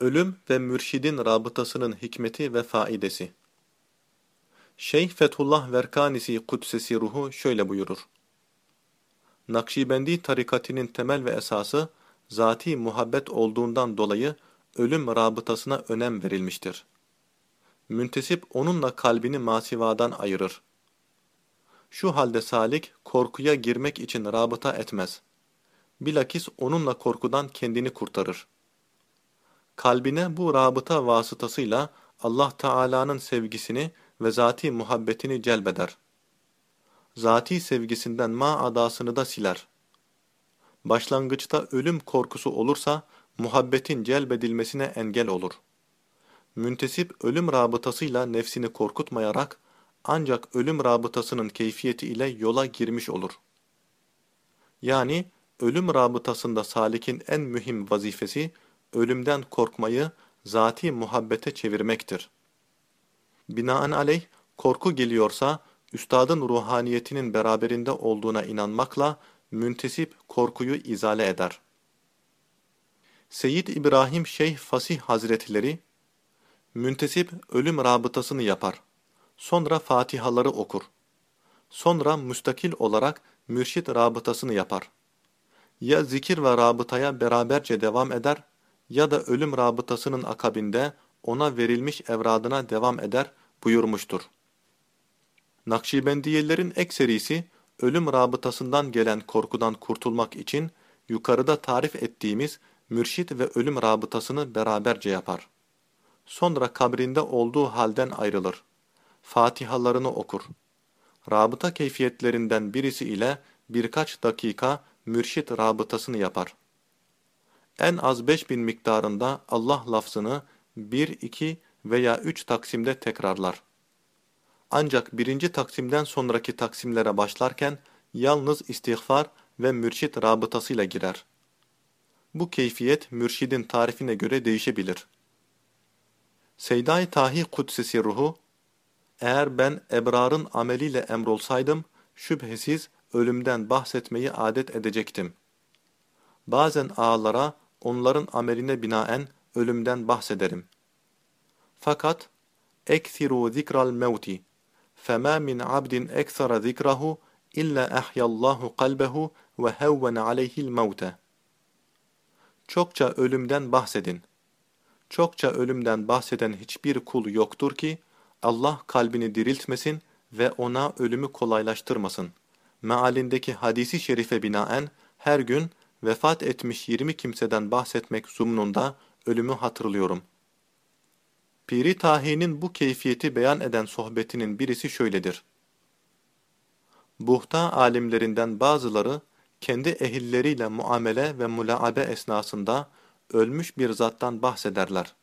Ölüm ve mürşidin rabıtasının hikmeti ve faidesi. Şeyh Fethullah Verkanisi Kudsesi Ruhu şöyle buyurur. Nakşibendi tarikatinin temel ve esası, zati muhabbet olduğundan dolayı ölüm rabıtasına önem verilmiştir. Müntesip onunla kalbini masivadan ayırır. Şu halde salik korkuya girmek için rabıta etmez. Bilakis onunla korkudan kendini kurtarır. Kalbine bu rabıta vasıtasıyla Allah Teala'nın sevgisini ve zati muhabbetini celbeder. Zati sevgisinden ma adasını da siler. Başlangıçta ölüm korkusu olursa muhabbetin celbedilmesine engel olur. Müntesip ölüm rabıtasıyla nefsini korkutmayarak ancak ölüm rabıtasının keyfiyeti ile yola girmiş olur. Yani ölüm rabıtasında salikin en mühim vazifesi ölümden korkmayı zati muhabbete çevirmektir. Binaenaleyh korku geliyorsa üstadın ruhaniyetinin beraberinde olduğuna inanmakla müntesip korkuyu izale eder. Seyyid İbrahim Şeyh Fasih Hazretleri, müntesip ölüm rabıtasını yapar. Sonra fatihaları okur. Sonra müstakil olarak mürşit rabıtasını yapar. Ya zikir ve rabıtaya beraberce devam eder ya da ölüm rabıtasının akabinde ona verilmiş evradına devam eder buyurmuştur. Nakşibendiyelerin ekserisi ölüm rabıtasından gelen korkudan kurtulmak için yukarıda tarif ettiğimiz mürşit ve ölüm rabıtasını beraberce yapar. Sonra kabrinde olduğu halden ayrılır. Fatihalarını okur. Rabıta keyfiyetlerinden birisi ile birkaç dakika mürşit rabıtasını yapar. En az 5000 miktarında Allah lafzını 1, 2 veya 3 taksimde tekrarlar. Ancak birinci taksimden sonraki taksimlere başlarken yalnız istiğfar ve mürşit rabıtasıyla girer. Bu keyfiyet mürşidin tarifine göre değişebilir. Seyda-i Tahi Kudsesi ruhu, eğer ben ebrarın ameliyle emrolsaydım, şüphesiz ölümden bahsetmeyi adet edecektim. Bazen ağalara, onların ameline binaen ölümden bahsederim. Fakat, اَكْثِرُوا ذِكْرَ الْمَوْتِ فَمَا مِنْ عَبْدٍ اَكْثَرَ ذِكْرَهُ اِلَّا اَحْيَ اللّٰهُ قَلْبَهُ وَهَوَّنَ عَلَيْهِ الْمَوْتَ Çokça ölümden bahsedin. Çokça ölümden bahseden hiçbir kul yoktur ki, Allah kalbini diriltmesin ve ona ölümü kolaylaştırmasın. Mealindeki hadisi şerife binaen her gün vefat etmiş 20 kimseden bahsetmek zumnunda ölümü hatırlıyorum. Piri Tahi'nin bu keyfiyeti beyan eden sohbetinin birisi şöyledir. Buhta alimlerinden bazıları kendi ehilleriyle muamele ve mulaabe esnasında ölmüş bir zattan bahsederler.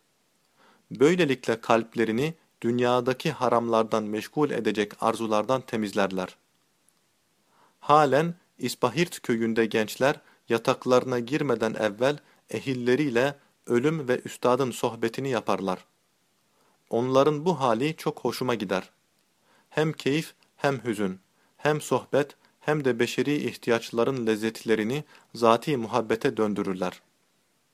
Böylelikle kalplerini dünyadaki haramlardan meşgul edecek arzulardan temizlerler. Halen İspahirt köyünde gençler yataklarına girmeden evvel ehilleriyle ölüm ve üstadın sohbetini yaparlar. Onların bu hali çok hoşuma gider. Hem keyif hem hüzün, hem sohbet hem de beşeri ihtiyaçların lezzetlerini zati muhabbete döndürürler.